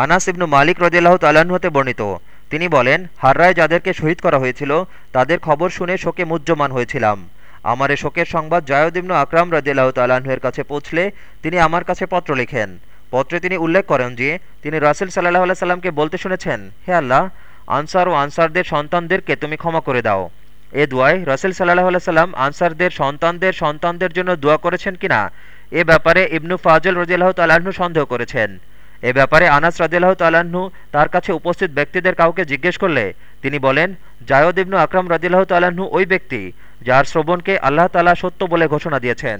আনাস ইবনু মালিক রদিল্লাহ তাল্লাহ্ন হতে বর্ণিত। তিনি বলেন হাররায় যাদেরকে শহীদ করা হয়েছিল, তাদের খবর শুনে শোকে মুহ্যমান হয়েছিলাম। আমার এ শোকের সংবাদ জায়দ ইবনু আকরাম রদিল্লাহ তাল্লাহ্নের কাছে পৌঁছলে তিনি আমার কাছে পত্র লিখেন। পত্রে তিনি উল্লেখ করেন যে, তিনি রাসেল সাল্লাহ আল্লাহ সাল্লামকে বলতে শুনেছেন, হে আল্লাহ, আনসার ও আনসারদের সন্তানদেরকে তুমি ক্ষমা করে দাও। এ দুয়ায় রাসেল সাল্লাহ আল্লাহ সাল্লাম আনসারদের সন্তানদের সন্তানদের জন্য দোয়া করেছেন কিনা? এ ব্যাপারে ইবনু ফাজল রদিল্লাহ তাল্লাহ্ন সন্দেহ করেছেন। এ ব্যাপারে আনাস রাজিল্লাহ তাল্লাহ্ন তার কাছে উপস্থিত ব্যক্তিদের কাউকে জিজ্ঞেস করলে তিনি বলেন, জায়দ ইবনু আকরাম রাজিল্লাহ তাল্লাহ্ন ওই ব্যক্তি যার শ্রবণকে আল্লাহ তালা সত্য বলে ঘোষণা দিয়েছেন।